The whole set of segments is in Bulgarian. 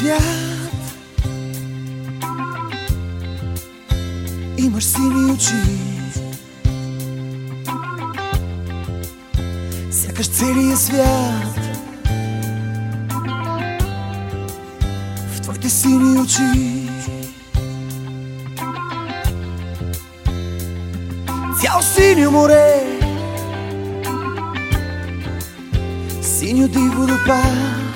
свят. Имаш сини очи. Сякаш целия свят. В твоите сини очи. Цяло синьо море. Синьо диво водопад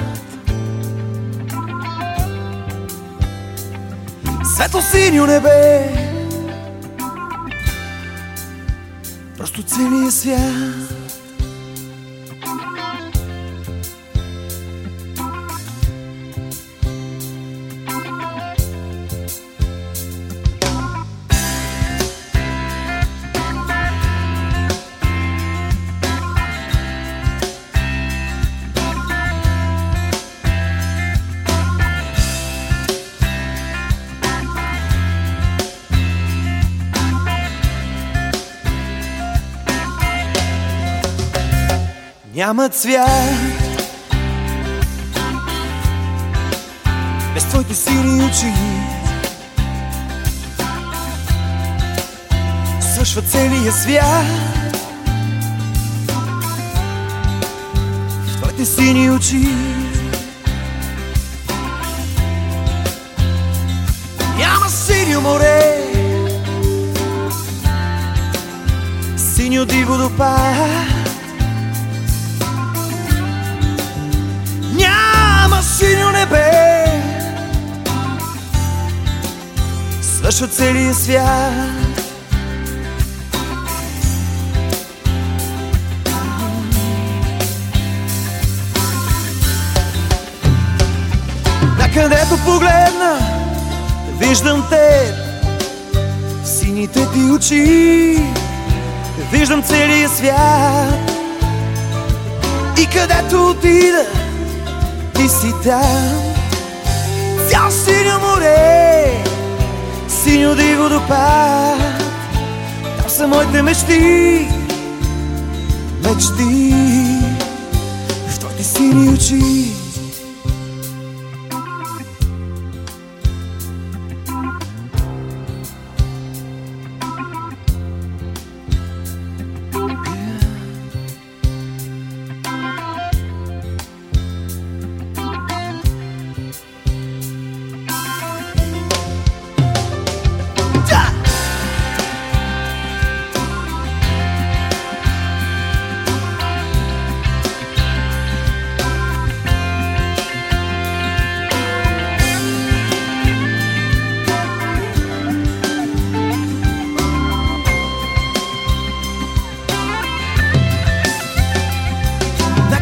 Светло-синьо небе. Просто целия свят Няма цвят. Без твоите сини очи. Свършва целия свят. В твоите сини очи. Няма синьо море. Синьо диво водопад Свършва целия свят. Накъдето погледна Виждам те. В сините ти очи. Виждам целия свят. И където отида ти си там. Цял синьо море водопад Там са моите мечти. Мечти. В твоите сини очи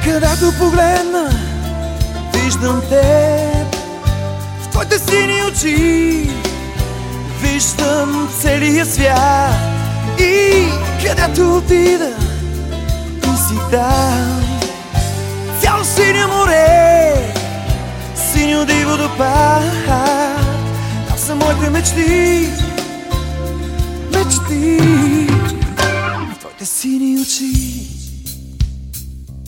Където погледна, виждам теб. В твоите сини очи Виждам целия свят. И където отида Ти си там. Цяло синьо море Синьо диво водопад Там са моите мечти Мечти. В твоите сини очи